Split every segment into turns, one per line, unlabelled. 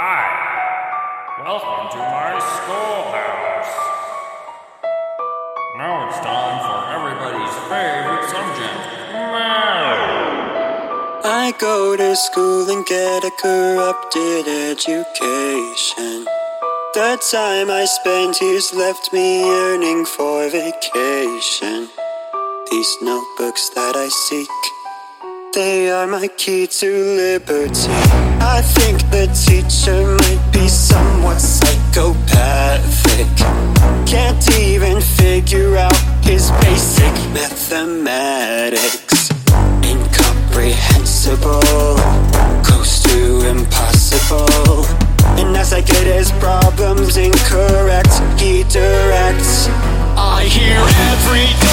Hi. Welcome to my schoolhouse. Now it's time for everybody's favorite subject.
I go to school and get a corrupted education. The time I spend here's left me yearning for vacation. These notebooks that I seek, they are my key to liberty. I think the teacher might be somewhat psychopathic. Can't even figure out his basic mathematics. Incomprehensible, close to impossible. And as I get his problems incorrect, he directs. I hear every door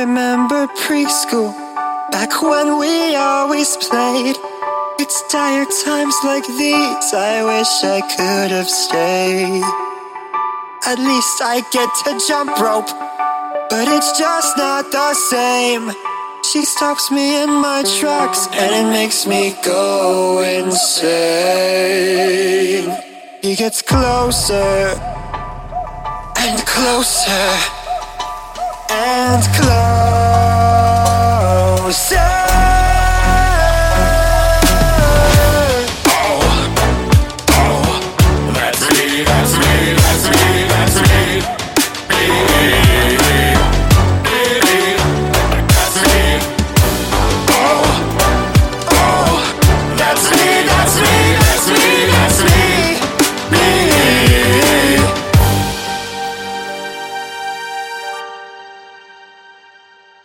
remember preschool, back when we always played. It's dire times like these, I wish I could have stayed. At least I get to jump rope, but it's just not the same. She stops me in my tracks, and it makes me go insane. He gets closer and closer and closer.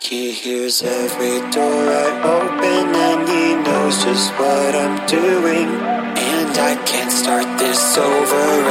He hears every door I open and he knows just what I'm doing. And I can't start this over